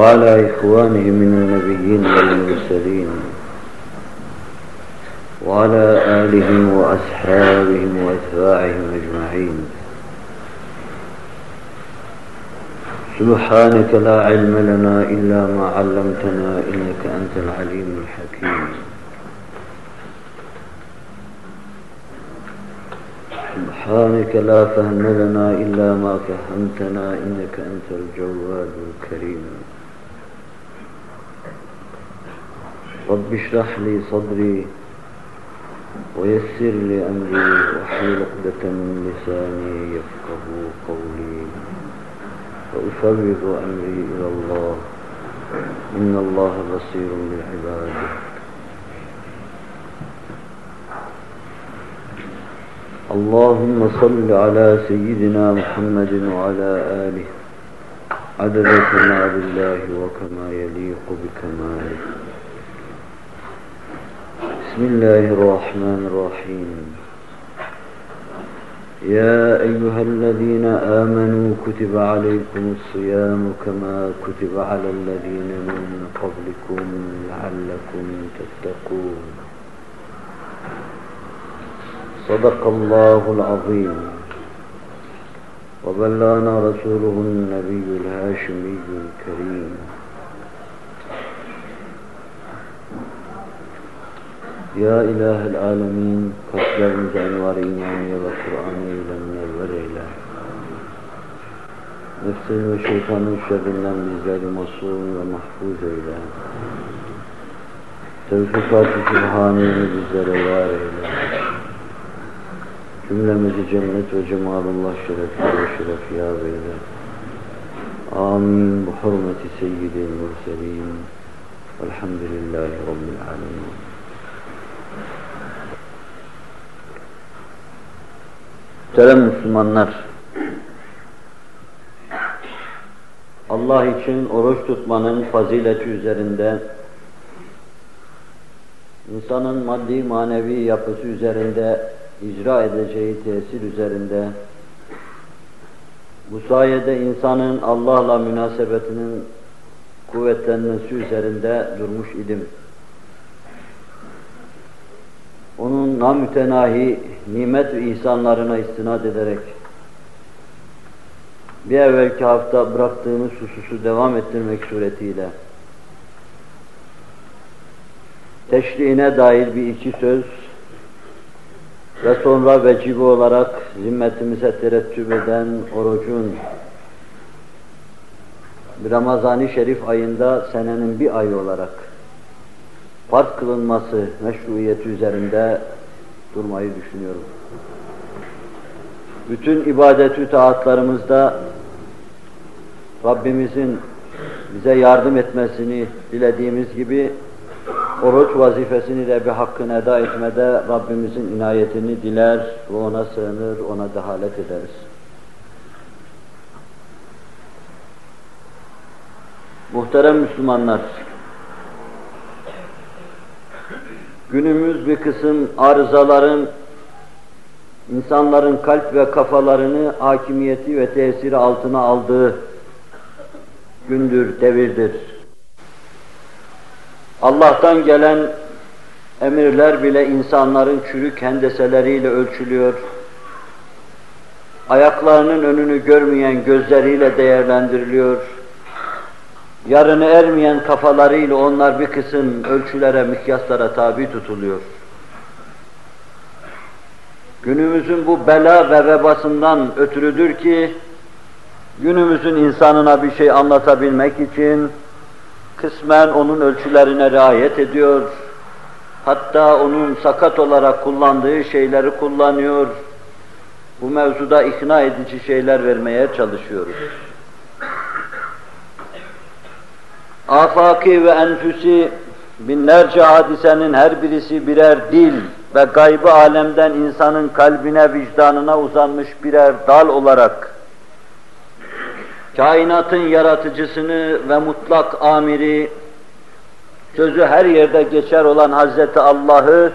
وعلى إخوانه من النبيين والمرسلين وعلى آلهم وأصحابهم وأتباعهم أجمعين. سبحانك لا علم لنا إلا ما علمتنا إنك أنت العليم الحكيم. سبحانك لا فهم لنا إلا ما فهمتنا إنك أنت الجواد الكريم. رب اشرح لي صدري ويسر لي أمري واحلل عقدة من لساني يفقه قولي وأفوض أمري إلى الله. إن الله بصير بالعباد. اللهم صل على سيدنا محمد وعلى آله. عدد كمال الله وكما يليق بكماله. بسم الله الرحمن الرحيم. يا أيها الذين آمنوا كتب عليكم الصيام كما كتب على الذين من قبلكم لعلكم تتقون. صدق الله العظيم. وبلغنا رسوله النبي الهاشمي الكريم. Ya İlah-ül Alemin, kalplerimize envar imaniye ve Kur'an-ı ile münevver eyle. Nefsin ve şeytanın şerrinden bizleri masum ve mahfuz eyle. Tevfikat-ı Sübhane'ni bizlere var eyle. Cennet ve cemalullah şerefi ve şerefi yâb eyle. Amin. Bu hürmeti seyyidi murselin. Elhamdülillahi Rabbil alemin. Muhterem Müslümanlar, Allah için oruç tutmanın fazileti üzerinde, insanın maddi manevi yapısı üzerinde, icra edeceği tesir üzerinde, bu sayede insanın Allah'la münasebetinin kuvvetlenmesi üzerinde durmuş idim. Onun namütenahi nimet ve ihsanlarına istinad ederek bir evvelki hafta bıraktığımız hususu devam ettirmek suretiyle teşriğine dair bir iki söz ve sonra vecibi olarak zimmetimize terettüp eden orucun Ramazan-ı Şerif ayında senenin bir ayı olarak farz kılınması meşruiyeti üzerinde durmayı düşünüyorum. Bütün ibadet-ü taatlarımızda Rabbimizin bize yardım etmesini dilediğimiz gibi oruç vazifesini de bir hakkını eda etmede Rabbimizin inayetini diler ve ona sığınır, ona dehalet ederiz. Muhterem Müslümanlar, günümüz bir kısım arızaların insanların kalp ve kafalarını hakimiyeti ve tesiri altına aldığı gündür, devirdir. Allah'tan gelen emirler bile insanların çürük hendeseleriyle ölçülüyor. Ayaklarının önünü görmeyen gözleriyle değerlendiriliyor yarını ermeyen kafalarıyla onlar bir kısım ölçülere, mikyaslara tabi tutuluyor. Günümüzün bu bela ve vebasından ötürüdür ki, günümüzün insanına bir şey anlatabilmek için, kısmen onun ölçülerine riayet ediyor, hatta onun sakat olarak kullandığı şeyleri kullanıyor, bu mevzuda ikna edici şeyler vermeye çalışıyoruz. Afaki ve enfüsi binlerce hadisenin her birisi birer dil ve gaybı alemden insanın kalbine, vicdanına uzanmış birer dal olarak kainatın yaratıcısını ve mutlak amiri, sözü her yerde geçer olan Hazreti Allah'ı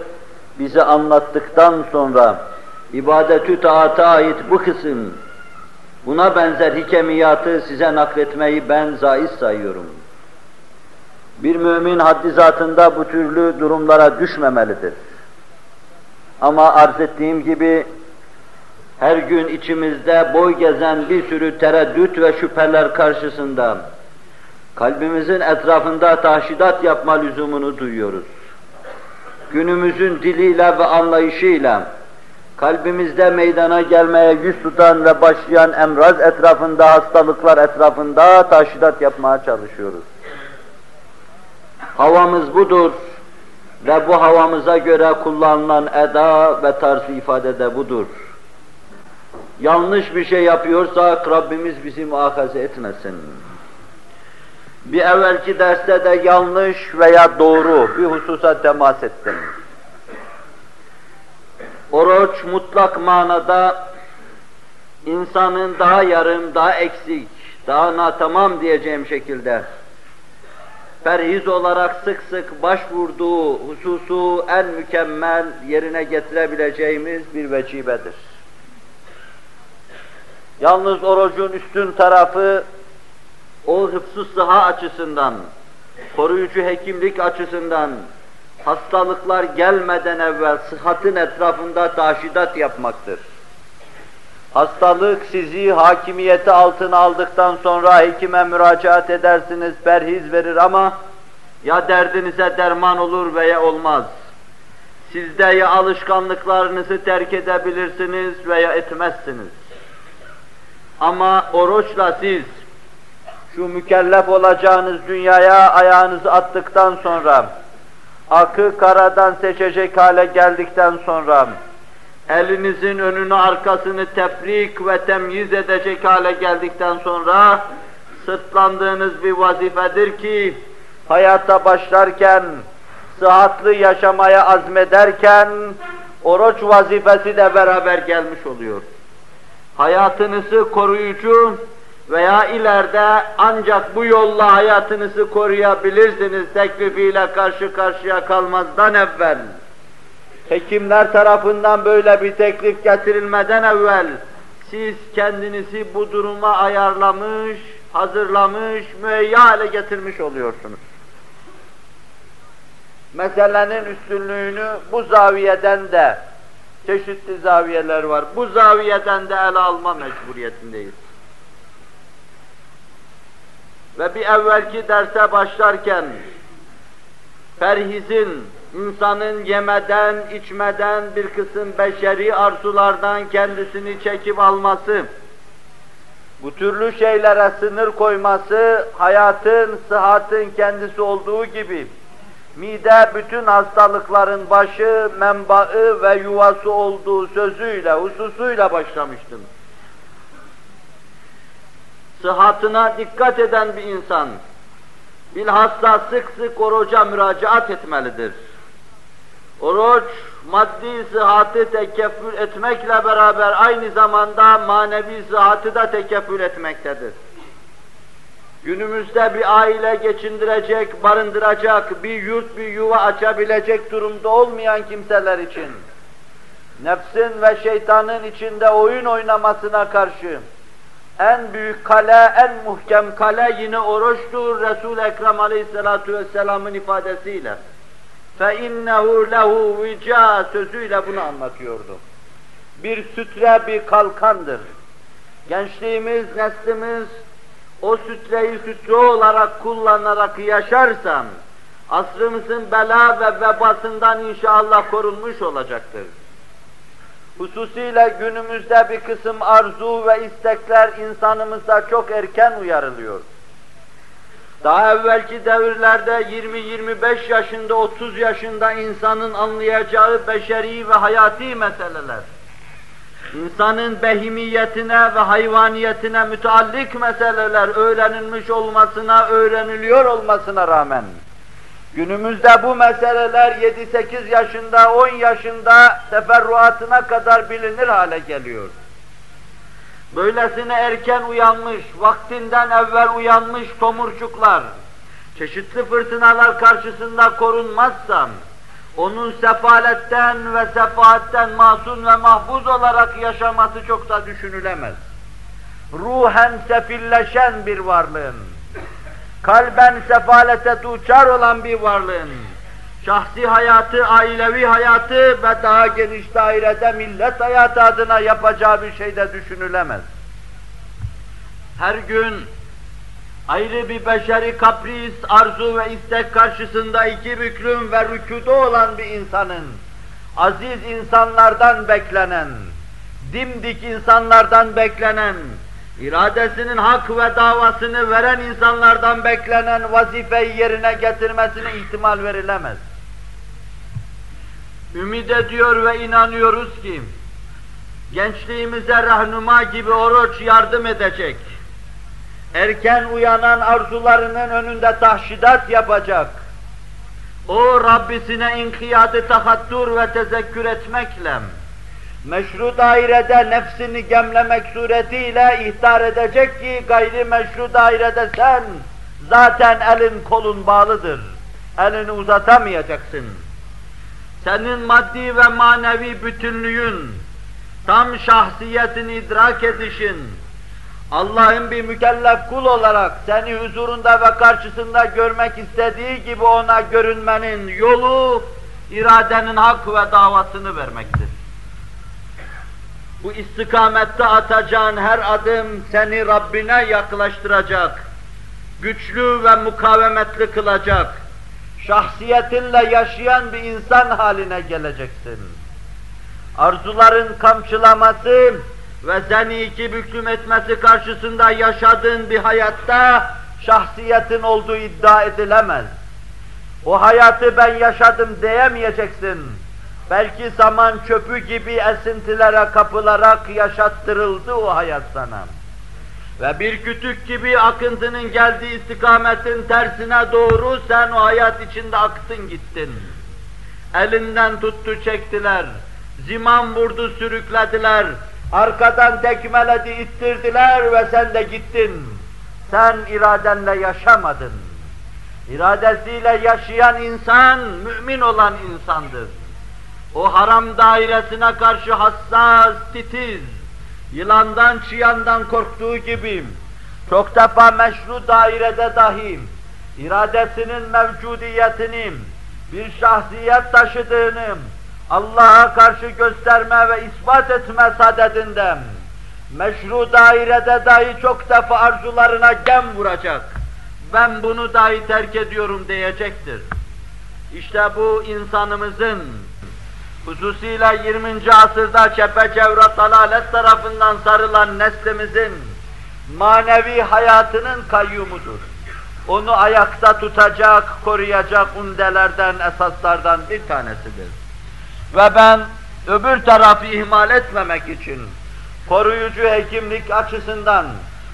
bize anlattıktan sonra ibadetü taata ait bu kısım, buna benzer hikemiyatı size nakletmeyi ben zaiz sayıyorum. Bir mümin haddi zatında bu türlü durumlara düşmemelidir. Ama arz ettiğim gibi her gün içimizde boy gezen bir sürü tereddüt ve şüpheler karşısında kalbimizin etrafında taşidat yapma lüzumunu duyuyoruz. Günümüzün diliyle ve anlayışıyla kalbimizde meydana gelmeye yüz tutan ve başlayan emraz etrafında, hastalıklar etrafında taşidat yapmaya çalışıyoruz. Havamız budur ve bu havamıza göre kullanılan eda ve tarzı ifade de budur. Yanlış bir şey yapıyorsak Rabbimiz bizi muhafaza etmesin. Bir evvelki derste de yanlış veya doğru bir hususa temas ettim. Oruç mutlak manada insanın daha yarım, daha eksik, daha natamam diyeceğim şekilde perhiz olarak sık sık başvurduğu hususu en mükemmel yerine getirebileceğimiz bir vecibedir. Yalnız orucun üstün tarafı o hıfzı sıha açısından, koruyucu hekimlik açısından, hastalıklar gelmeden evvel sıhhatin etrafında taşidat yapmaktır. Hastalık sizi hakimiyeti altına aldıktan sonra hekime müracaat edersiniz, perhiz verir ama ya derdinize derman olur veya olmaz. Sizde ya alışkanlıklarınızı terk edebilirsiniz veya etmezsiniz. Ama oruçla siz şu mükellef olacağınız dünyaya ayağınızı attıktan sonra, akı karadan seçecek hale geldikten sonra, elinizin önünü arkasını tefrik ve temyiz edecek hale geldikten sonra, sırtlandığınız bir vazifedir ki, hayata başlarken, sıhhatli yaşamaya azmederken, oruç vazifesi de beraber gelmiş oluyor. Hayatınızı koruyucu, veya ileride ancak bu yolla hayatınızı koruyabilirsiniz teklifiyle karşı karşıya kalmazdan evvel, hekimler tarafından böyle bir teklif getirilmeden evvel, siz kendinizi bu duruma ayarlamış, hazırlamış, müheyya hale getirmiş oluyorsunuz. Meselenin üstünlüğünü bu zaviyeden de, çeşitli zaviyeler var, bu zaviyeden de ele alma mecburiyetindeyiz. Ve bir evvelki derse başlarken perhizin insanın yemeden, içmeden bir kısım beşeri arzulardan kendisini çekip alması, bu türlü şeylere sınır koyması, hayatın, sıhhatın kendisi olduğu gibi, mide bütün hastalıkların başı, menbaı ve yuvası olduğu sözüyle, hususuyla başlamıştım sıhhatına dikkat eden bir insan, bilhassa sık sık oruca müracaat etmelidir. Oruç, maddi sıhhatı tekeffül etmekle beraber aynı zamanda manevi sıhhatı da tekeffül etmektedir. Günümüzde bir aile geçindirecek, barındıracak, bir yurt, bir yuva açabilecek durumda olmayan kimseler için, nefsin ve şeytanın içinde oyun oynamasına karşı, en büyük kale, en muhkem kale yine oruçtur Resul-i Ekrem Aleyhisselatü Vesselam'ın ifadesiyle fe innehu lehu vica sözüyle bunu anlatıyordu. Bir sütre bir kalkandır. Gençliğimiz, neslimiz o sütreyi sütre olarak kullanarak yaşarsam asrımızın bela ve vebasından inşallah korunmuş olacaktır. Hususiyle günümüzde bir kısım arzu ve istekler insanımızda çok erken uyarılıyor. Daha evvelki devirlerde 20-25 yaşında, 30 yaşında insanın anlayacağı beşeri ve hayati meseleler. insanın behimiyetine ve hayvaniyetine müteallik meseleler öğrenilmiş olmasına, öğreniliyor olmasına rağmen, günümüzde bu meseleler 7-8 yaşında, 10 yaşında teferruatına kadar bilinir hale geliyor. Böylesine erken uyanmış, vaktinden evvel uyanmış tomurcuklar, çeşitli fırtınalar karşısında korunmazsam, onun sefaletten ve sefaatten masum ve mahfuz olarak yaşaması çok da düşünülemez. Ruhen sefilleşen bir varlığın, kalben sefalete duçar olan bir varlığın, şahsi hayatı, ailevi hayatı ve daha geniş dairede millet hayatı adına yapacağı bir şey de düşünülemez. Her gün ayrı bir beşeri kapris, arzu ve istek karşısında iki büklüm ve rükuda olan bir insanın, aziz insanlardan beklenen, dimdik insanlardan beklenen, iradesinin hak ve davasını veren insanlardan beklenen vazifeyi yerine getirmesine ihtimal verilemez. Ümid ediyor ve inanıyoruz ki, gençliğimize rahnuma gibi oruç yardım edecek, erken uyanan arzularının önünde tahşidat yapacak, o Rabbisine inkiyadı tahattur ve tezekkür etmekle, meşru dairede nefsini gemlemek suretiyle ihtar edecek ki gayri meşru dairede sen zaten elin kolun bağlıdır. Elini uzatamayacaksın. Senin maddi ve manevi bütünlüğün, tam şahsiyetini idrak edişin, Allah'ın bir mükellef kul olarak seni huzurunda ve karşısında görmek istediği gibi ona görünmenin yolu, iradenin hak ve davasını vermektir. Bu istikamette atacağın her adım seni Rabbine yaklaştıracak, güçlü ve mukavemetli kılacak, şahsiyetinle yaşayan bir insan haline geleceksin. Arzuların kamçılaması, ve seni iki büklüm etmesi karşısında yaşadığın bir hayatta şahsiyetin olduğu iddia edilemez. O hayatı ben yaşadım diyemeyeceksin. Belki zaman çöpü gibi esintilere kapılarak yaşattırıldı o hayat sana. Ve bir kütük gibi akıntının geldiği istikametin tersine doğru sen o hayat içinde aktın gittin. Elinden tuttu çektiler, ziman vurdu sürüklediler, Arkadan tekmeledi, ittirdiler ve sen de gittin. Sen iradenle yaşamadın. İradesiyle yaşayan insan, mümin olan insandır. O haram dairesine karşı hassas, titiz, yılandan, çıyandan korktuğu gibi, çok defa meşru dairede dahi, iradesinin mevcudiyetini, bir şahsiyet taşıdığını, Allah'a karşı gösterme ve ispat etme sadedinde meşru dairede dahi çok defa arzularına gem vuracak. Ben bunu dahi terk ediyorum diyecektir. İşte bu insanımızın hususiyle 20. asırda çepeçevre dalalet tarafından sarılan neslimizin manevi hayatının kayyumudur. Onu ayakta tutacak, koruyacak undelerden, esaslardan bir tanesidir. Ve ben öbür tarafı ihmal etmemek için koruyucu hekimlik açısından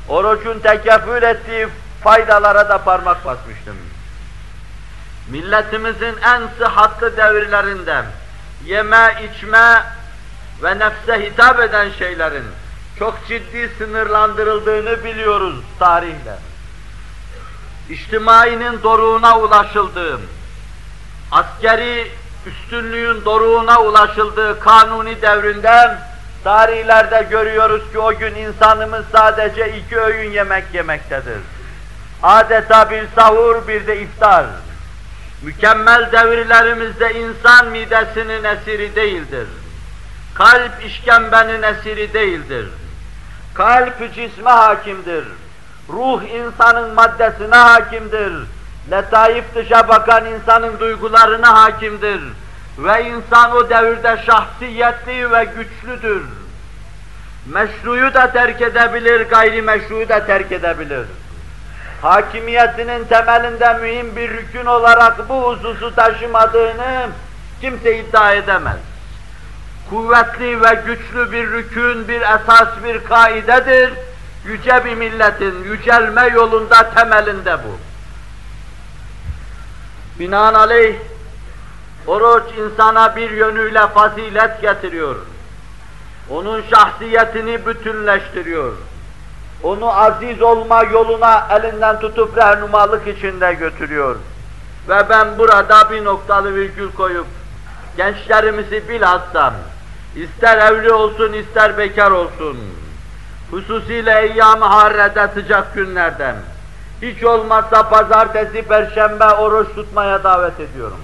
orucun tekeffül ettiği faydalara da parmak basmıştım. Milletimizin en sıhhatlı devirlerinde yeme, içme ve nefse hitap eden şeylerin çok ciddi sınırlandırıldığını biliyoruz tarihle. İçtimainin doruğuna ulaşıldığı, askeri üstünlüğün doruğuna ulaşıldığı kanuni devrinden tarihlerde görüyoruz ki o gün insanımız sadece iki öğün yemek yemektedir. Adeta bir sahur bir de iftar. Mükemmel devirlerimizde insan midesinin esiri değildir. Kalp işkembenin esiri değildir. Kalp cisme hakimdir. Ruh insanın maddesine hakimdir letaif dışa bakan insanın duygularına hakimdir. Ve insan o devirde şahsiyetli ve güçlüdür. Meşruyu da terk edebilir, gayri meşruyu da terk edebilir. Hakimiyetinin temelinde mühim bir rükün olarak bu hususu taşımadığını kimse iddia edemez. kuvvetli ve güçlü bir rükün, bir esas, bir kaidedir. Yüce bir milletin yücelme yolunda temelinde bu. Binaenaleyh oruç insana bir yönüyle fazilet getiriyor. Onun şahsiyetini bütünleştiriyor. Onu aziz olma yoluna elinden tutup rehnumalık içinde götürüyor. Ve ben burada bir noktalı virgül koyup gençlerimizi bilhassa ister evli olsun ister bekar olsun hususiyle eyyam-ı harrede sıcak günlerden hiç olmazsa pazartesi, perşembe oruç tutmaya davet ediyorum.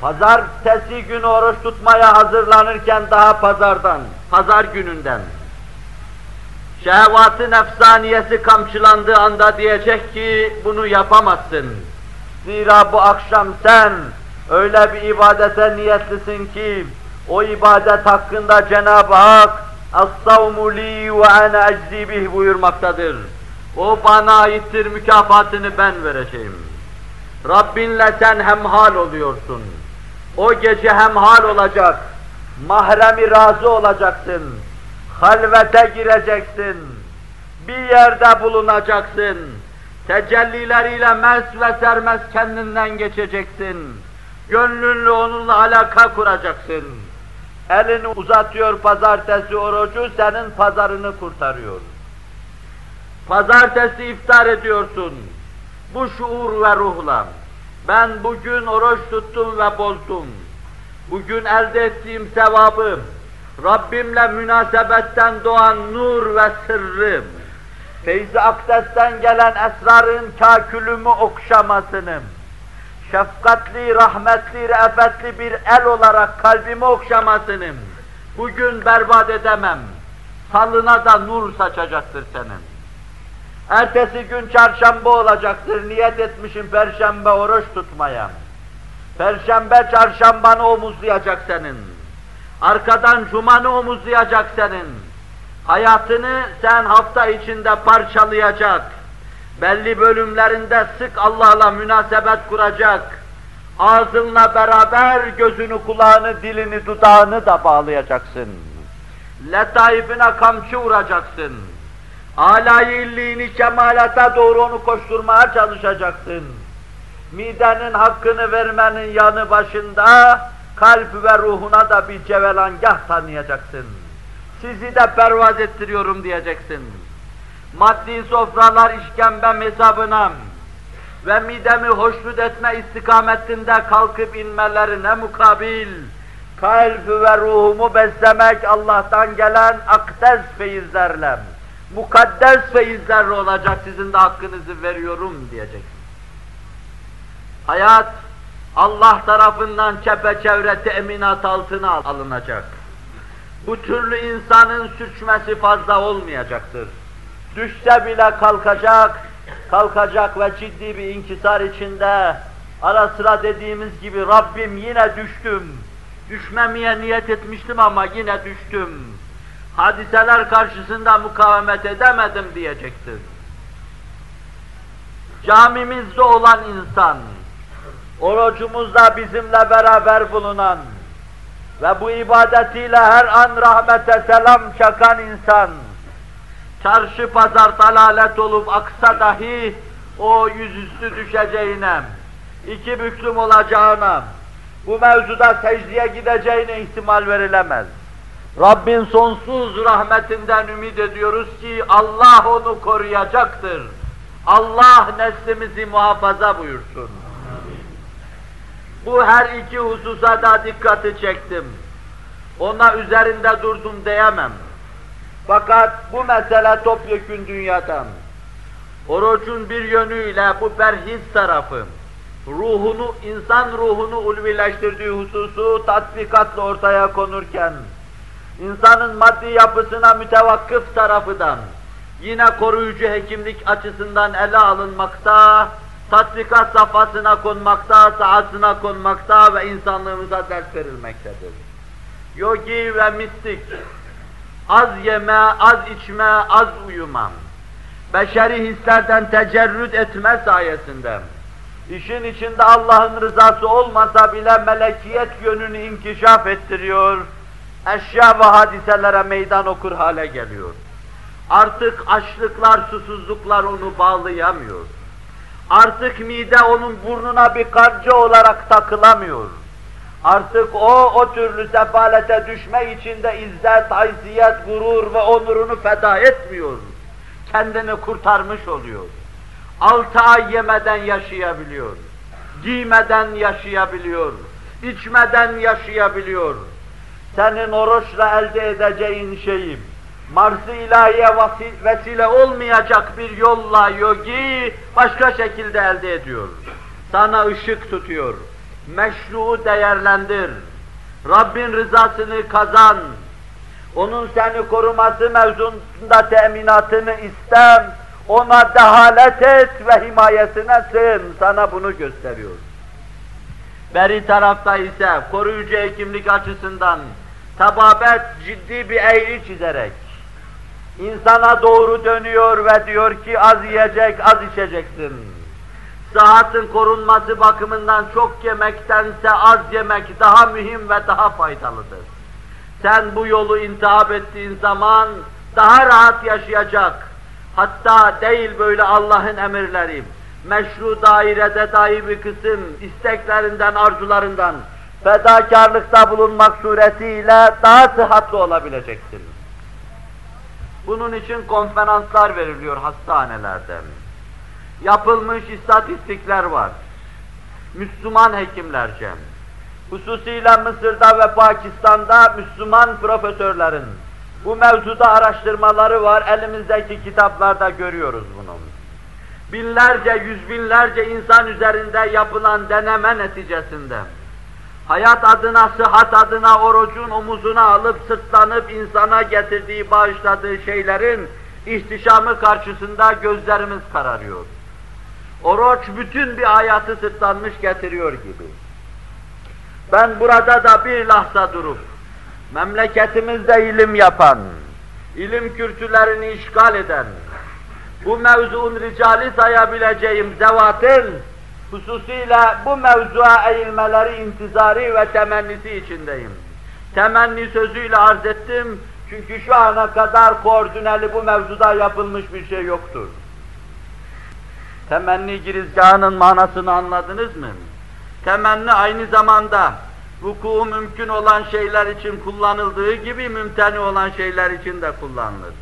Pazartesi günü oruç tutmaya hazırlanırken daha pazardan, pazar gününden şehvat-ı nefsaniyesi kamçılandığı anda diyecek ki bunu yapamazsın. Zira bu akşam sen öyle bir ibadete niyetlisin ki o ibadet hakkında Cenab-ı Hak اَصَّوْمُ لِي وَاَنَا اَجْزِي bih buyurmaktadır. O bana aittir, mükafatını ben vereceğim. Rabbinle sen hemhal oluyorsun. O gece hemhal olacak, mahremi razı olacaksın, halvete gireceksin, bir yerde bulunacaksın, tecellileriyle mes ve sermez kendinden geçeceksin, gönlünle onunla alaka kuracaksın. Elini uzatıyor pazartesi orucu, senin pazarını kurtarıyor. Pazartesi iftar ediyorsun. Bu şuur ve ruhla. Ben bugün oruç tuttum ve bozdum. Bugün elde ettiğim sevabı, Rabbimle münasebetten doğan nur ve sırrım, feyzi gelen esrarın kakülümü okşamasını, şefkatli, rahmetli, re'fetli bir el olarak kalbimi okşamasını bugün berbat edemem. Salına da nur saçacaktır senin. Ertesi gün çarşamba olacaktır, niyet etmişim perşembe oruç tutmaya. Perşembe çarşambanı omuzlayacak senin. Arkadan cumanı omuzlayacak senin. Hayatını sen hafta içinde parçalayacak. Belli bölümlerinde sık Allah'la münasebet kuracak. Ağzınla beraber gözünü, kulağını, dilini, dudağını da bağlayacaksın. Letaifine kamçı vuracaksın Alayilliğini kemalata doğru onu koşturmaya çalışacaksın. Midenin hakkını vermenin yanı başında kalp ve ruhuna da bir cevelangah tanıyacaksın. Sizi de pervaz ettiriyorum diyeceksin. Maddi sofralar işkembem hesabına ve midemi hoşnut etme istikametinde kalkıp inmelerine mukabil kalp ve ruhumu beslemek Allah'tan gelen akdes feyizlerle mukaddes feyizlerle olacak, sizin de hakkınızı veriyorum diyeceksin. Hayat, Allah tarafından çepeçevre teminat altına alınacak. Bu türlü insanın sürçmesi fazla olmayacaktır. Düşse bile kalkacak, kalkacak ve ciddi bir inkisar içinde ara sıra dediğimiz gibi Rabbim yine düştüm, düşmemeye niyet etmiştim ama yine düştüm hadiseler karşısında mukavemet edemedim diyecektir. Camimizde olan insan, orucumuzda bizimle beraber bulunan ve bu ibadetiyle her an rahmete selam çakan insan, çarşı pazar dalalet olup aksa dahi o yüzüstü düşeceğine, iki büklüm olacağına, bu mevzuda secdeye gideceğine ihtimal verilemez. Rabbin sonsuz rahmetinden ümit ediyoruz ki Allah onu koruyacaktır. Allah neslimizi muhafaza buyursun. Bu her iki hususa da dikkati çektim. Ona üzerinde durdum diyemem. Fakat bu mesele topyekün dünyadan. Orucun bir yönüyle bu perhiz tarafı, ruhunu, insan ruhunu ulvileştirdiği hususu tatbikatla ortaya konurken, insanın maddi yapısına mütevakkıf tarafından yine koruyucu hekimlik açısından ele alınmakta, tatbikat safhasına konmakta, sahasına konmakta ve insanlığımıza ders verilmektedir. Yogi ve mistik, az yeme, az içme, az uyuma, beşeri hislerden tecerrüt etme sayesinde, İşin içinde Allah'ın rızası olmasa bile melekiyet yönünü inkişaf ettiriyor. Eşya ve hadiselere meydan okur hale geliyor. Artık açlıklar, susuzluklar onu bağlayamıyor. Artık mide onun burnuna bir karca olarak takılamıyor. Artık o, o türlü sefalete düşme içinde izzet, haysiyet, gurur ve onurunu feda etmiyor. Kendini kurtarmış oluyor. Altı ay yemeden yaşayabiliyor. Giymeden yaşayabiliyor. içmeden yaşayabiliyor. Senin oruçla elde edeceğin şeyi, Mars-ı ilahiye vesile olmayacak bir yolla yogi başka şekilde elde ediyor. Sana ışık tutuyor. Meşru'u değerlendir. Rabbin rızasını kazan. Onun seni koruması mevzunda teminatını istem. Ona dehalet et ve himayesine sığın. Sana bunu gösteriyor. Beri tarafta ise koruyucu hekimlik açısından tababet ciddi bir eğri çizerek insana doğru dönüyor ve diyor ki az yiyecek, az içeceksin. Sıhhatin korunması bakımından çok yemektense az yemek daha mühim ve daha faydalıdır. Sen bu yolu intihap ettiğin zaman daha rahat yaşayacak, hatta değil böyle Allah'ın emirleri, meşru dairede dahi bir kısım isteklerinden, arzularından fedakarlıkta bulunmak suretiyle daha sıhhatli olabileceksin. Bunun için konferanslar veriliyor hastanelerde. Yapılmış istatistikler var. Müslüman hekimlerce, hususiyle Mısır'da ve Pakistan'da Müslüman profesörlerin bu mevzuda araştırmaları var. Elimizdeki kitaplarda görüyoruz bunu. Binlerce, yüz binlerce insan üzerinde yapılan deneme neticesinde hayat adına, sıhhat adına orucun omuzuna alıp sırtlanıp insana getirdiği, bağışladığı şeylerin ihtişamı karşısında gözlerimiz kararıyor. Oruç bütün bir hayatı sırtlanmış getiriyor gibi. Ben burada da bir lahza durup, memleketimizde ilim yapan, ilim kürsülerini işgal eden, bu mevzuun ricali sayabileceğim zevatın, hususiyle bu mevzuya eğilmeleri intizari ve temennisi içindeyim. Temenni sözüyle arz ettim, çünkü şu ana kadar koordineli bu mevzuda yapılmış bir şey yoktur. Temenni girizgahının manasını anladınız mı? Temenni aynı zamanda vuku mümkün olan şeyler için kullanıldığı gibi mümteni olan şeyler için de kullanılır.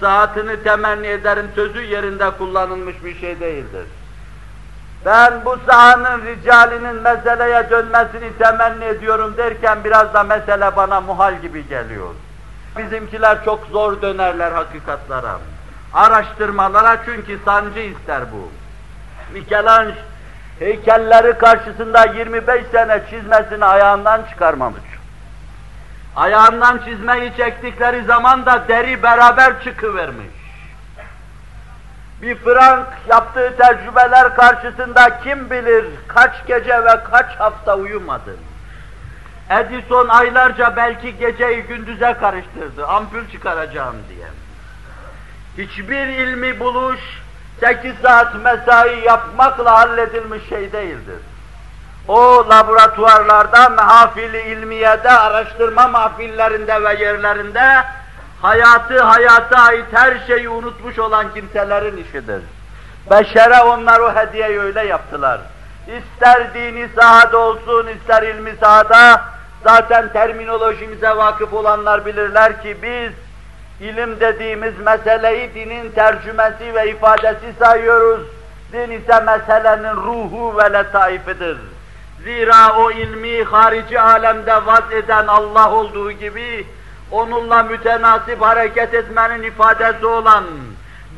Saatini temenni ederim sözü yerinde kullanılmış bir şey değildir. Ben bu sahanın ricalinin meseleye dönmesini temenni ediyorum derken biraz da mesele bana muhal gibi geliyor. Bizimkiler çok zor dönerler hakikatlara. Araştırmalara çünkü sancı ister bu. Michelangelo heykelleri karşısında 25 sene çizmesini ayağından çıkarmamış. Ayağından çizmeyi çektikleri zaman da deri beraber çıkıvermiş. Bir Frank yaptığı tecrübeler karşısında kim bilir kaç gece ve kaç hafta uyumadı. Edison aylarca belki geceyi gündüze karıştırdı, ampul çıkaracağım diye. Hiçbir ilmi buluş, sekiz saat mesai yapmakla halledilmiş şey değildir. O laboratuvarlarda, mehafili ilmiyede, araştırma mahfillerinde ve yerlerinde hayatı hayata ait her şeyi unutmuş olan kimselerin işidir. Beşere onlar o hediyeyi öyle yaptılar. İster dini sahada olsun, ister ilmi sahada, zaten terminolojimize vakıf olanlar bilirler ki biz ilim dediğimiz meseleyi dinin tercümesi ve ifadesi sayıyoruz. Din ise meselenin ruhu ve letaifidir. Zira o ilmi harici alemde vaz eden Allah olduğu gibi, onunla mütenasip hareket etmenin ifadesi olan,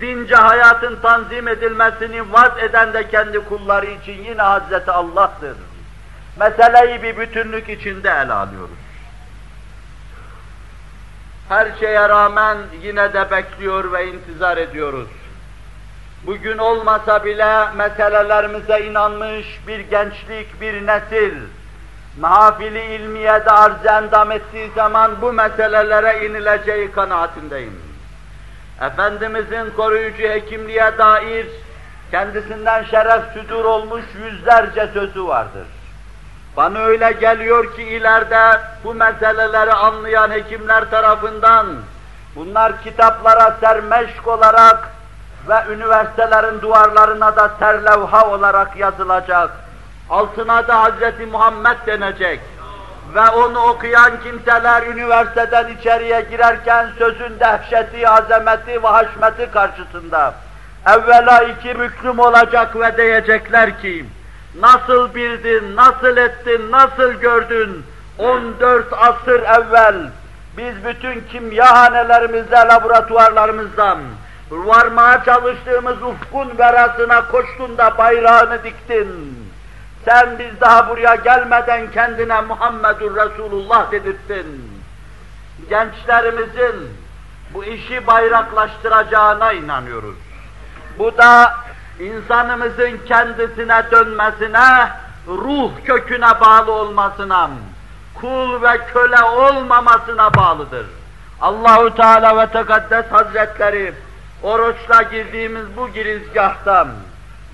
dince hayatın tanzim edilmesini vaz eden de kendi kulları için yine Hazreti Allah'tır. Meseleyi bir bütünlük içinde ele alıyoruz. Her şeye rağmen yine de bekliyor ve intizar ediyoruz. Bugün olmasa bile meselelerimize inanmış bir gençlik, bir nesil, mahafili ilmiyede arz endam ettiği zaman bu meselelere inileceği kanaatindeyim. Efendimizin koruyucu hekimliğe dair kendisinden şeref südur olmuş yüzlerce sözü vardır. Bana öyle geliyor ki ileride bu meseleleri anlayan hekimler tarafından bunlar kitaplara sermeşk olarak ve üniversitelerin duvarlarına da serlevha olarak yazılacak. Altına da Hz. Muhammed denecek. Ve onu okuyan kimseler üniversiteden içeriye girerken sözün dehşeti, azameti ve haşmeti karşısında evvela iki müklüm olacak ve diyecekler ki nasıl bildin, nasıl ettin, nasıl gördün 14 asır evvel biz bütün kimyahanelerimizde, laboratuvarlarımızdan varmaya çalıştığımız ufkun verasına koştun da bayrağını diktin. Sen biz daha buraya gelmeden kendine Muhammedur Resulullah dedirttin. Gençlerimizin bu işi bayraklaştıracağına inanıyoruz. Bu da insanımızın kendisine dönmesine, ruh köküne bağlı olmasına, kul ve köle olmamasına bağlıdır. Allahu Teala ve Tekaddes Hazretleri oruçla girdiğimiz bu girizgahtan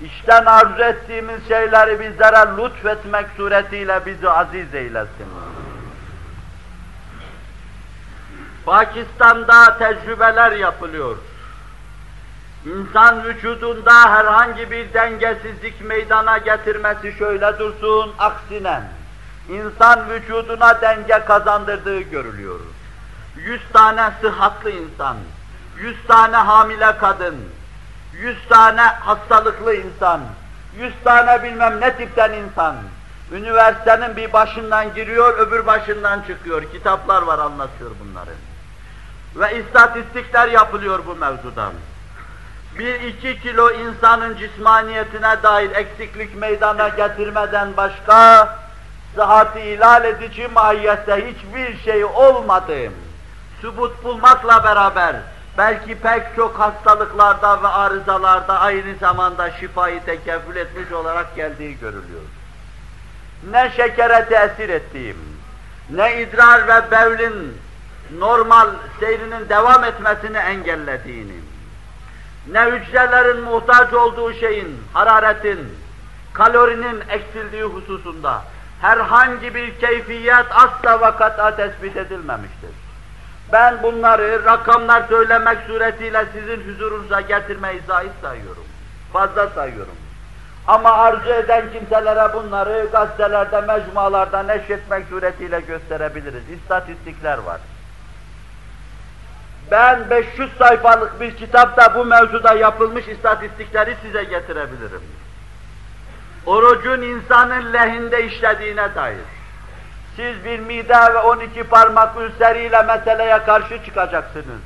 işten arzu ettiğimiz şeyleri bizlere lütfetmek suretiyle bizi aziz eylesin. Pakistan'da tecrübeler yapılıyor. İnsan vücudunda herhangi bir dengesizlik meydana getirmesi şöyle dursun, aksine insan vücuduna denge kazandırdığı görülüyor. Yüz tane sıhhatlı insan, yüz tane hamile kadın, yüz tane hastalıklı insan, yüz tane bilmem ne tipten insan, üniversitenin bir başından giriyor, öbür başından çıkıyor. Kitaplar var anlatıyor bunları. Ve istatistikler yapılıyor bu mevzudan. Bir iki kilo insanın cismaniyetine dair eksiklik meydana getirmeden başka, sıhhati ilal edici mahiyette hiçbir şey olmadı. Sübut bulmakla beraber, belki pek çok hastalıklarda ve arızalarda aynı zamanda şifayı tekeffül etmiş olarak geldiği görülüyor. Ne şekere tesir ettiğim, ne idrar ve bevlin normal seyrinin devam etmesini engellediğini, ne hücrelerin muhtaç olduğu şeyin, hararetin, kalorinin eksildiği hususunda herhangi bir keyfiyet asla vakata tespit edilmemiştir. Ben bunları rakamlar söylemek suretiyle sizin huzurunuza getirmeyi zahit sayıyorum. Fazla sayıyorum. Ama arzu eden kimselere bunları gazetelerde, mecmualarda neşretmek suretiyle gösterebiliriz. İstatistikler var. Ben 500 sayfalık bir kitapta bu mevzuda yapılmış istatistikleri size getirebilirim. Orucun insanın lehinde işlediğine dair. Siz bir mide ve 12 parmak ülseriyle meseleye karşı çıkacaksınız.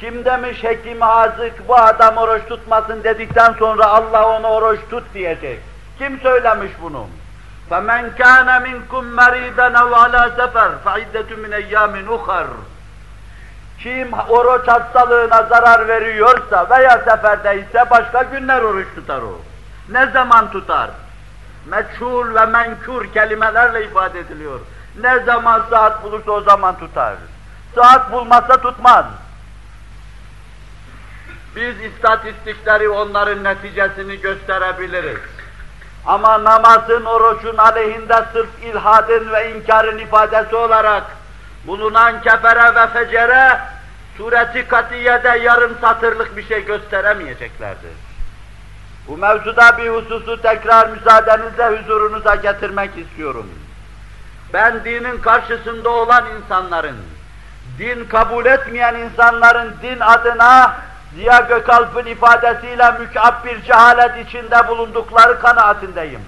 Kim demiş hekim hazık bu adam oruç tutmasın dedikten sonra Allah ona oruç tut diyecek. Kim söylemiş bunu? فَمَنْ كَانَ مِنْكُمْ مَرِيدًا اَوْ عَلَى سَفَرْ فَعِدَّةٌ مِنْ اَيَّامٍ اُخَرٍ Kim oruç hastalığına zarar veriyorsa veya seferdeyse başka günler oruç tutar o. Ne zaman tutar? Meçhul ve menkür kelimelerle ifade ediliyor. Ne zaman saat bulursa o zaman tutar. Saat bulmazsa tutmaz. Biz istatistikleri onların neticesini gösterebiliriz. Ama namazın, orucun aleyhinde sırf ilhadın ve inkarın ifadesi olarak bulunan kefere ve fecere sureti katiyede yarım satırlık bir şey gösteremeyeceklerdir. Bu mevzuda bir hususu tekrar müsaadenizle huzurunuza getirmek istiyorum. Ben dinin karşısında olan insanların, din kabul etmeyen insanların din adına Ziya Gökalp'ın ifadesiyle mükab bir cehalet içinde bulundukları kanaatindeyim.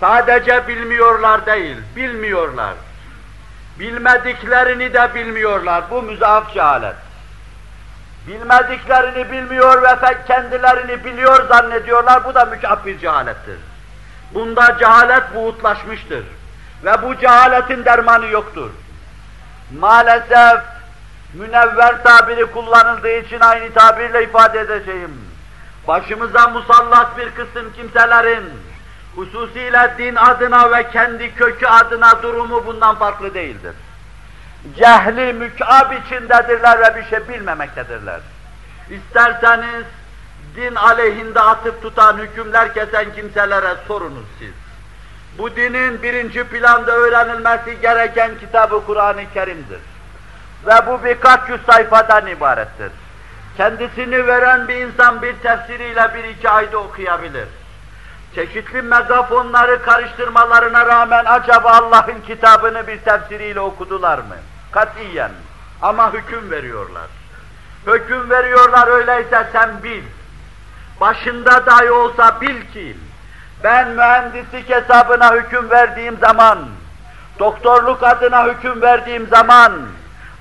Sadece bilmiyorlar değil, bilmiyorlar. Bilmediklerini de bilmiyorlar. Bu müzaaf cehalet. Bilmediklerini bilmiyor ve kendilerini biliyor zannediyorlar. Bu da mükab bir cehalettir. Bunda cehalet buğutlaşmıştır. Ve bu cehaletin dermanı yoktur. Maalesef münevver tabiri kullanıldığı için aynı tabirle ifade edeceğim. Başımıza musallat bir kısım kimselerin hususiyle din adına ve kendi kökü adına durumu bundan farklı değildir. Cehli mükab içindedirler ve bir şey bilmemektedirler. İsterseniz din aleyhinde atıp tutan, hükümler kesen kimselere sorunuz siz. Bu dinin birinci planda öğrenilmesi gereken kitabı Kur'an-ı Kerim'dir. Ve bu birkaç yüz sayfadan ibarettir. Kendisini veren bir insan bir tefsiriyle bir iki ayda okuyabilir. Çeşitli megafonları karıştırmalarına rağmen acaba Allah'ın kitabını bir tefsiriyle okudular mı? Katiyen. Ama hüküm veriyorlar. Hüküm veriyorlar öyleyse sen bil. Başında dahi olsa bil ki ben mühendislik hesabına hüküm verdiğim zaman, doktorluk adına hüküm verdiğim zaman,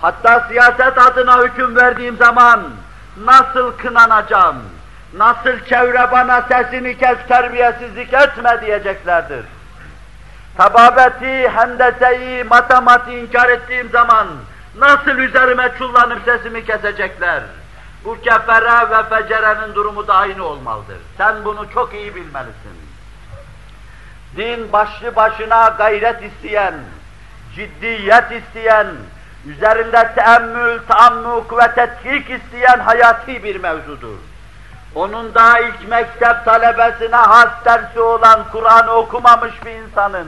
hatta siyaset adına hüküm verdiğim zaman nasıl kınanacağım, nasıl çevre bana sesini kes terbiyesizlik etme diyeceklerdir. Tababeti, hendeseyi, matematiği inkar ettiğim zaman nasıl üzerime çullanıp sesimi kesecekler? Bu kefere ve fecerenin durumu da aynı olmalıdır. Sen bunu çok iyi bilmelisin. Din başlı başına gayret isteyen, ciddiyet isteyen, üzerinde teemmül, taammuk ve tetkik isteyen hayati bir mevzudur. Onun daha ilk mektep talebesine has dersi olan Kur'an okumamış bir insanın,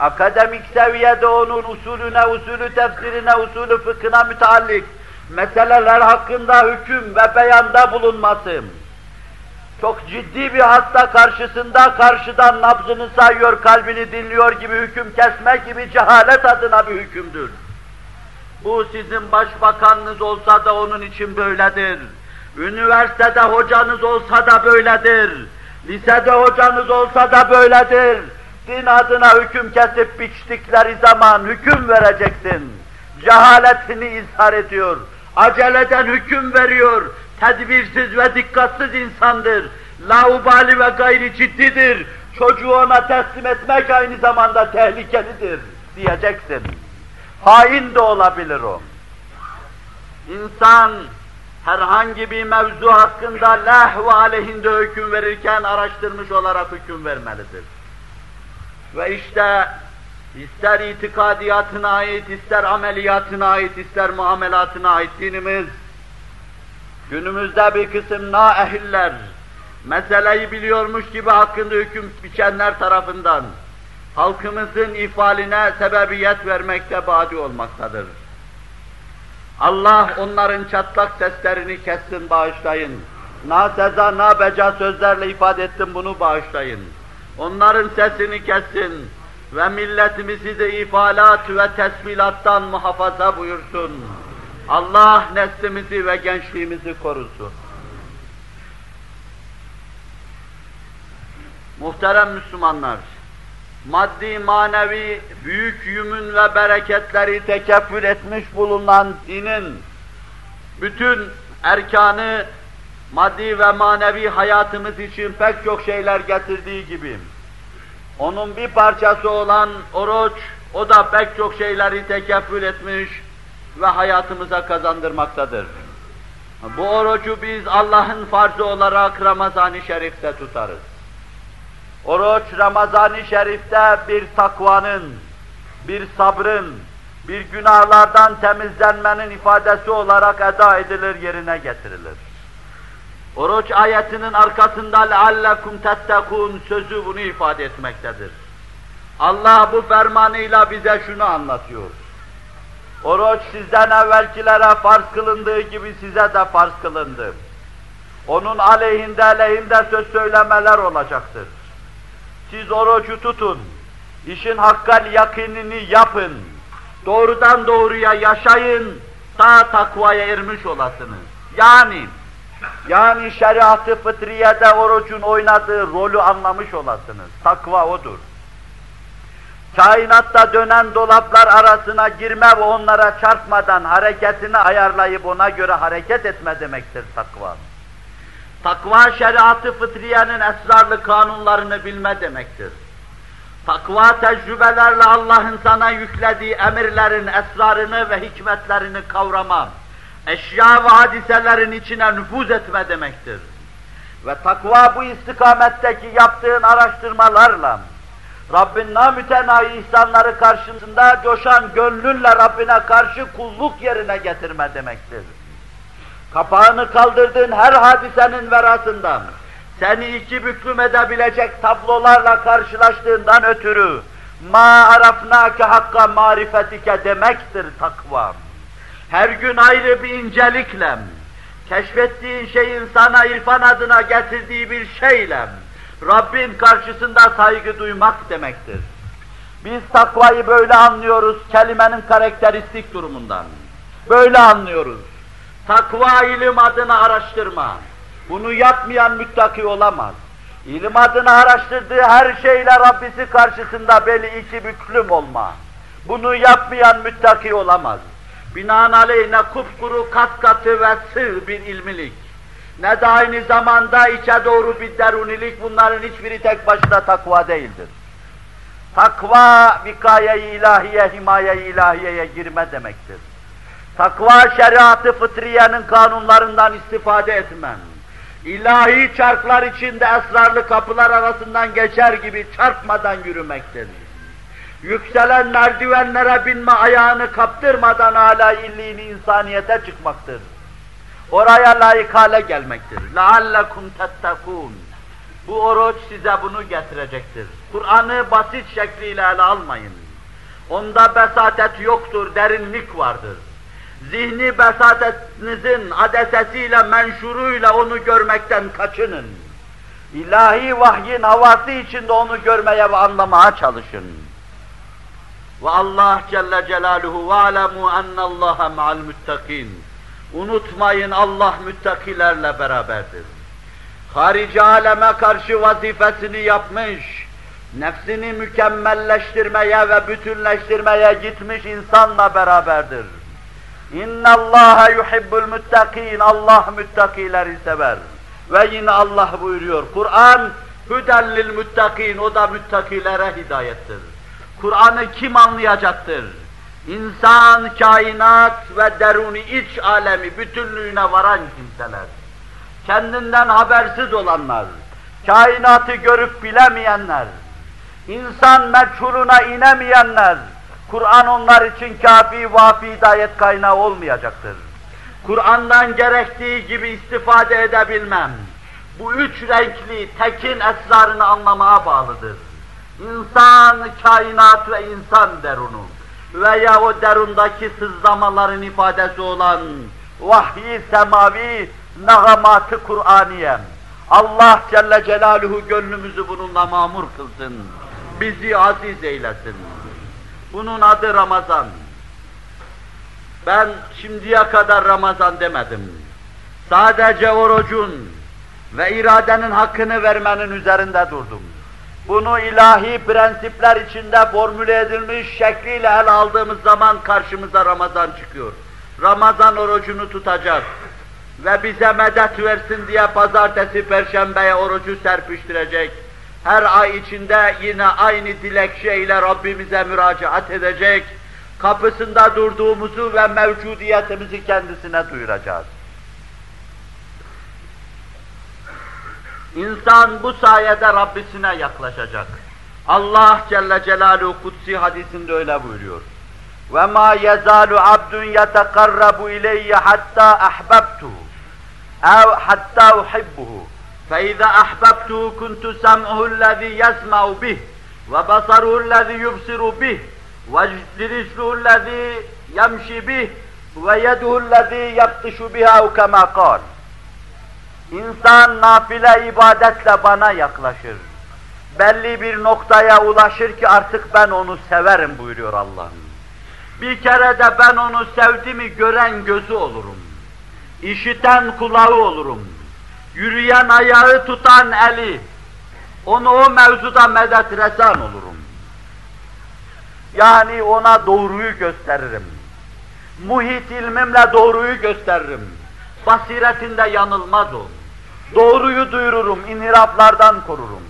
akademik seviyede onun usulüne, usulü tefsirine, usulü fıkhına müteallik meseleler hakkında hüküm ve beyanda bulunması, çok ciddi bir hasta karşısında karşıdan nabzını sayıyor, kalbini dinliyor gibi hüküm kesme gibi cehalet adına bir hükümdür. Bu sizin başbakanınız olsa da onun için böyledir. Üniversitede hocanız olsa da böyledir. Lisede hocanız olsa da böyledir. Din adına hüküm kesip biçtikleri zaman hüküm vereceksin. Cehaletini izhar ediyor. Aceleden hüküm veriyor. Tedbirsiz ve dikkatsiz insandır. Laubali ve gayri ciddidir. Çocuğu ona teslim etmek aynı zamanda tehlikelidir diyeceksin. Hain de olabilir o. İnsan herhangi bir mevzu hakkında lehv aleyhinde hüküm verirken araştırmış olarak hüküm vermelidir. Ve işte ister itikadiyatına ait, ister ameliyatına ait, ister muamelatına ait dinimiz, günümüzde bir kısım naehiller, meseleyi biliyormuş gibi hakkında hüküm biçenler tarafından, halkımızın ifaline sebebiyet vermekte badi olmaktadır. Allah onların çatlak seslerini kessin, bağışlayın. Na seza, na beca sözlerle ifade ettim bunu bağışlayın. Onların sesini kessin ve milletimizi de ifalat ve tesbilattan muhafaza buyursun. Allah neslimizi ve gençliğimizi korusun. Muhterem Müslümanlar, maddi manevi büyük yümün ve bereketleri tekeffül etmiş bulunan dinin bütün erkanı maddi ve manevi hayatımız için pek çok şeyler getirdiği gibi onun bir parçası olan oruç o da pek çok şeyleri tekeffül etmiş ve hayatımıza kazandırmaktadır. Bu orucu biz Allah'ın farzı olarak Ramazan-ı Şerif'te tutarız. Oruç Ramazan-ı Şerif'te bir takvanın, bir sabrın, bir günahlardan temizlenmenin ifadesi olarak eda edilir, yerine getirilir. Oruç ayetinin arkasında لَعَلَّكُمْ تَتَّقُونَ sözü bunu ifade etmektedir. Allah bu fermanıyla bize şunu anlatıyor. Oruç sizden evvelkilere farz kılındığı gibi size de farz kılındı. Onun aleyhinde aleyhinde söz söylemeler olacaktır. Siz orucu tutun, işin hakkal yakinini yapın, doğrudan doğruya yaşayın, ta takvaya ermiş olasınız. Yani, yani şeriatı fıtriyede orucun oynadığı rolü anlamış olasınız. Takva odur. Kainatta dönen dolaplar arasına girme ve onlara çarpmadan hareketini ayarlayıp ona göre hareket etme demektir takva. Takva şeriatı fıtriyenin esrarlı kanunlarını bilme demektir. Takva tecrübelerle Allah'ın sana yüklediği emirlerin esrarını ve hikmetlerini kavrama, eşya ve hadiselerin içine nüfuz etme demektir. Ve takva bu istikametteki yaptığın araştırmalarla, Rabbin namütenayi ihsanları karşısında coşan gönlünle Rabbine karşı kulluk yerine getirme demektir. Kapağını kaldırdığın her hadisenin verasından, seni iki büklüm edebilecek tablolarla karşılaştığından ötürü ma arafnake hakka marifetike demektir takva. Her gün ayrı bir incelikle, keşfettiğin şeyin sana irfan adına getirdiği bir şeyle, Rabbin karşısında saygı duymak demektir. Biz takvayı böyle anlıyoruz kelimenin karakteristik durumundan. Böyle anlıyoruz. Takva ilim adına araştırma. Bunu yapmayan müttaki olamaz. İlim adına araştırdığı her şeyle Rabbisi karşısında beli iki büklüm olma. Bunu yapmayan müttaki olamaz. Binaenaleyh ne kupkuru kat katı ve sığ bir ilmilik, ne de aynı zamanda içe doğru bir derunilik bunların hiçbiri tek başına takva değildir. Takva vikaye-i ilahiye, himaye-i ilahiyeye girme demektir Takva şeriatı fıtriyenin kanunlarından istifade etmen. İlahi çarklar içinde esrarlı kapılar arasından geçer gibi çarpmadan yürümektir. Yükselen merdivenlere binme ayağını kaptırmadan hala illiğini insaniyete çıkmaktır. Oraya layık hale gelmektir. لَعَلَّكُمْ تَتَّقُونَ Bu oruç size bunu getirecektir. Kur'an'ı basit şekliyle ele almayın. Onda besatet yoktur, derinlik vardır. Zihni besatetinizin adesesiyle, menşuruyla onu görmekten kaçının. İlahi vahyin havası içinde onu görmeye ve anlamaya çalışın. Ve Allah Celle Celaluhu ve alemu ennallaha ma'al muttakin. Unutmayın Allah müttakilerle beraberdir. Harici aleme karşı vazifesini yapmış, nefsini mükemmelleştirmeye ve bütünleştirmeye gitmiş insanla beraberdir. İnna Allah yuhibbul muttakin. Allah müttakileri sever. Ve yine Allah buyuruyor. Kur'an hüden lil muttakin. O da müttakilere hidayettir. Kur'an'ı kim anlayacaktır? İnsan, kainat ve deruni iç alemi bütünlüğüne varan kimseler. Kendinden habersiz olanlar, kainatı görüp bilemeyenler, insan meçhuluna inemeyenler, Kur'an onlar için kafi, vafi hidayet kaynağı olmayacaktır. Kur'an'dan gerektiği gibi istifade edebilmem, bu üç renkli tekin esrarını anlamaya bağlıdır. İnsan, kainat ve insan derunu veya o derundaki sızlamaların ifadesi olan vahyi semavi, nagamatı Kur'aniye. Allah Celle Celaluhu gönlümüzü bununla mamur kılsın. Bizi aziz eylesin. Bunun adı Ramazan. Ben şimdiye kadar Ramazan demedim. Sadece orucun ve iradenin hakkını vermenin üzerinde durdum. Bunu ilahi prensipler içinde formüle edilmiş şekliyle ele aldığımız zaman karşımıza Ramazan çıkıyor. Ramazan orucunu tutacak ve bize medet versin diye pazartesi, perşembeye orucu serpiştirecek. Her ay içinde yine aynı dilekçeyle Rabbimize müracaat edecek, kapısında durduğumuzu ve mevcudiyetimizi kendisine duyuracağız. İnsan bu sayede Rabbisine yaklaşacak. Allah Celle Celaluhu Kutsi hadisinde öyle buyuruyor. Ve ma yezalu abdun yetekarrabu ileyye hatta ahbabtuhu ev hatta uhibbuhu فَإِذَا أَحْبَبْتُهُ كُنْتُ سَمْعُهُ الَّذِي يَسْمَعُ بِهِ وَبَصَرُهُ الَّذِي يُبْصِرُ بِهِ وَرِجْلُهُ الَّذِي يَمْشِي بِهِ وَيَدُهُ الَّذِي يَبْطِشُ بِهَا اَوْ كَمَا قَالَ İnsan nafile ibadetle bana yaklaşır. Belli bir noktaya ulaşır ki artık ben onu severim buyuruyor Allah. Bir kere de ben onu sevdiğimi gören gözü olurum. İşiten kulağı olurum. Yürüyen ayağı tutan eli. Onu o mevzuda medet resan olurum. Yani ona doğruyu gösteririm. Muhit ilmimle doğruyu gösteririm. Basiretinde yanılmaz o. Doğruyu duyururum, inhiraflardan korurum.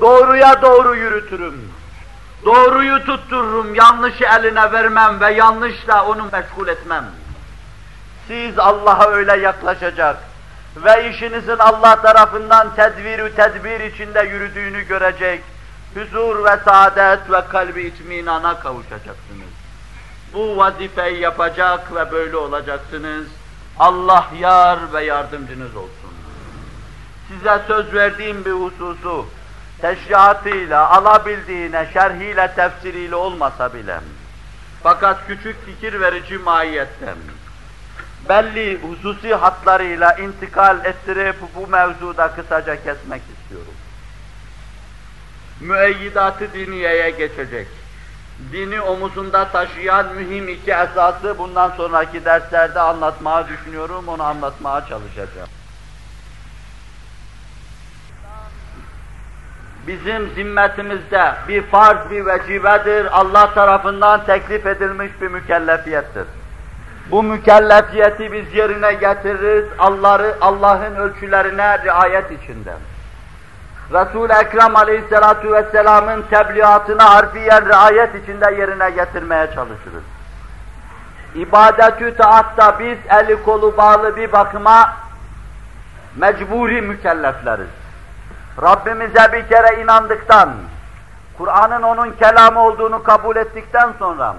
Doğruya doğru yürütürüm. Doğruyu tuttururum, yanlışı eline vermem ve yanlışla onu meşgul etmem. Siz Allah'a öyle yaklaşacak ve işinizin Allah tarafından tedbiri tedbir içinde yürüdüğünü görecek, huzur ve saadet ve kalbi itminana kavuşacaksınız. Bu vazifeyi yapacak ve böyle olacaksınız. Allah yar ve yardımcınız olsun. Size söz verdiğim bir hususu teşrihatıyla, alabildiğine, şerhiyle, tefsiriyle olmasa bile fakat küçük fikir verici mahiyetten belli hususi hatlarıyla intikal ettirip bu mevzuda kısaca kesmek istiyorum. Müeyyidat-ı diniyeye geçecek. Dini omuzunda taşıyan mühim iki esası bundan sonraki derslerde anlatmaya düşünüyorum, onu anlatmaya çalışacağım. bizim zimmetimizde bir farz, bir vecibedir, Allah tarafından teklif edilmiş bir mükellefiyettir. Bu mükellefiyeti biz yerine getiririz, Allah'ı Allah'ın ölçülerine riayet içinde. Resul-i Ekrem aleyhissalatu vesselamın tebliğatına harfiyen riayet içinde yerine getirmeye çalışırız. İbadetü taatta biz eli kolu bağlı bir bakıma mecburi mükellefleriz. Rabbimize bir kere inandıktan, Kur'an'ın onun kelamı olduğunu kabul ettikten sonra,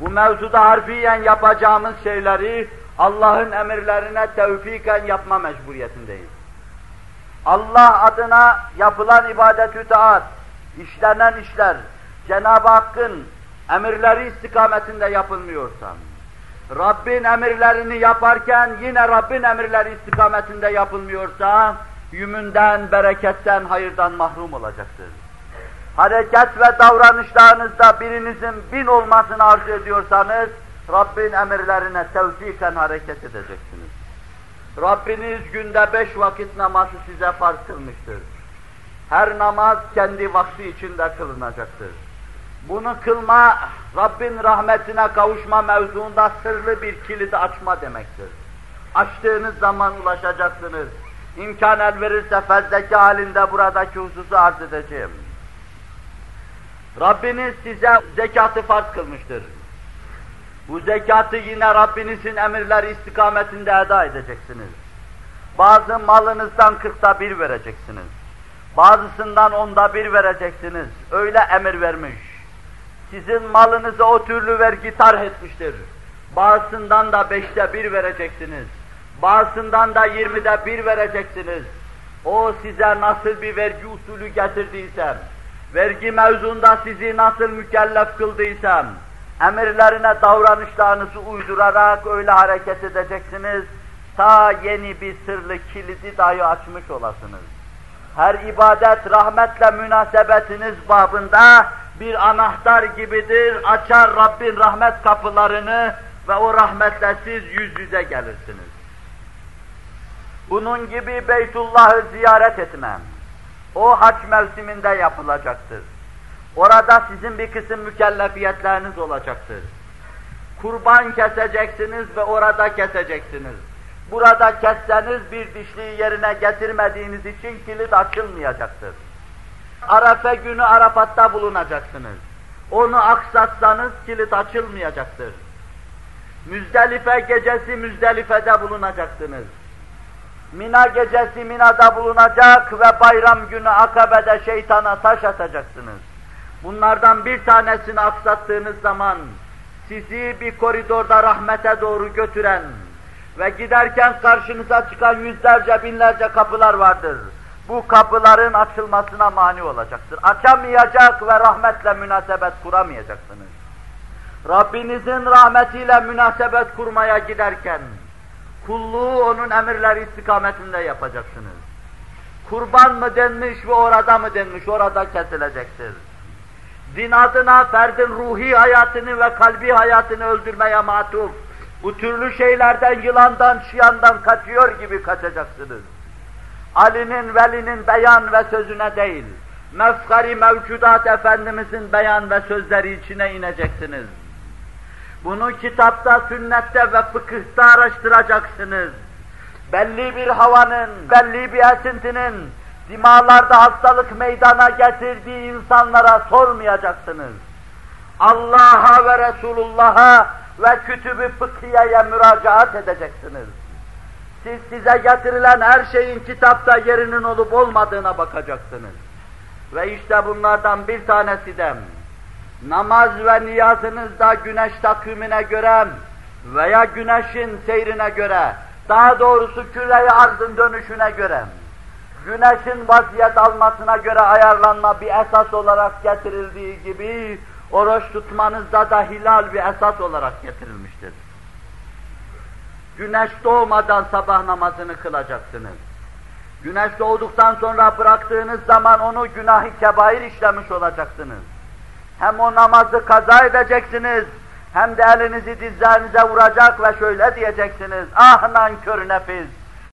bu mevzuda harfiyen yapacağımız şeyleri Allah'ın emirlerine tevfiken yapma mecburiyetindeyiz. Allah adına yapılan ibadet-ü taat, işlenen işler, Cenab-ı Hakk'ın emirleri istikametinde yapılmıyorsa, Rabbin emirlerini yaparken yine Rabbin emirleri istikametinde yapılmıyorsa, yümünden, bereketten, hayırdan mahrum olacaktır. Hareket ve davranışlarınızda birinizin bin olmasını arzu ediyorsanız, Rabbin emirlerine tevfiken hareket edeceksiniz. Rabbiniz günde beş vakit namazı size farz kılmıştır. Her namaz kendi vakti içinde kılınacaktır. Bunu kılma, Rabbin rahmetine kavuşma mevzuunda sırlı bir kilidi açma demektir. Açtığınız zaman ulaşacaksınız. İmkan el verirse fezleke halinde buradaki hususu arz edeceğim. Rabbiniz size zekatı farz kılmıştır. Bu zekatı yine Rabbinizin emirleri istikametinde eda edeceksiniz. Bazı malınızdan kırkta bir vereceksiniz. Bazısından onda bir vereceksiniz. Öyle emir vermiş. Sizin malınıza o türlü vergi tarh etmiştir. Bazısından da beşte bir vereceksiniz. Bazısından da yirmide bir vereceksiniz. O size nasıl bir vergi usulü getirdiyse, vergi mevzunda sizi nasıl mükellef kıldıysam, emirlerine davranışlarınızı uydurarak öyle hareket edeceksiniz, ta yeni bir sırlı kilidi dahi açmış olasınız. Her ibadet rahmetle münasebetiniz babında bir anahtar gibidir, açar Rabbin rahmet kapılarını ve o rahmetle siz yüz yüze gelirsiniz. Bunun gibi Beytullah'ı ziyaret etmem, o hac mevsiminde yapılacaktır. Orada sizin bir kısım mükellefiyetleriniz olacaktır. Kurban keseceksiniz ve orada keseceksiniz. Burada kesseniz bir dişliği yerine getirmediğiniz için kilit açılmayacaktır. Arafe günü Arafat'ta bulunacaksınız. Onu aksatsanız kilit açılmayacaktır. Müzdelife gecesi Müzdelife'de bulunacaksınız. Mina gecesi Mina'da bulunacak ve bayram günü Akabe'de şeytana taş atacaksınız. Bunlardan bir tanesini aksattığınız zaman sizi bir koridorda rahmete doğru götüren ve giderken karşınıza çıkan yüzlerce binlerce kapılar vardır. Bu kapıların açılmasına mani olacaktır. Açamayacak ve rahmetle münasebet kuramayacaksınız. Rabbinizin rahmetiyle münasebet kurmaya giderken kulluğu onun emirleri istikametinde yapacaksınız. Kurban mı denmiş ve orada mı denmiş, orada kesilecektir. Din adına ferdin ruhi hayatını ve kalbi hayatını öldürmeye matuf. Bu türlü şeylerden, yılandan, şiyandan kaçıyor gibi kaçacaksınız. Ali'nin, velinin beyan ve sözüne değil, mefkari mevcudat Efendimizin beyan ve sözleri içine ineceksiniz. Bunu kitapta, sünnette ve fıkıhta araştıracaksınız. Belli bir havanın, belli bir esintinin dimalarda hastalık meydana getirdiği insanlara sormayacaksınız. Allah'a ve Resulullah'a ve kütübü fıkhiyeye müracaat edeceksiniz. Siz size getirilen her şeyin kitapta yerinin olup olmadığına bakacaksınız. Ve işte bunlardan bir tanesi de namaz ve niyazınızda güneş takvimine göre veya güneşin seyrine göre daha doğrusu küre arzın dönüşüne göre, güneşin vaziyet almasına göre ayarlanma bir esas olarak getirildiği gibi, oruç tutmanızda da hilal bir esas olarak getirilmiştir. Güneş doğmadan sabah namazını kılacaksınız. Güneş doğduktan sonra bıraktığınız zaman onu günah-ı kebair işlemiş olacaksınız. Hem o namazı kaza edeceksiniz, hem de elinizi dizlerinize vuracak ve şöyle diyeceksiniz, ah nankör nefis,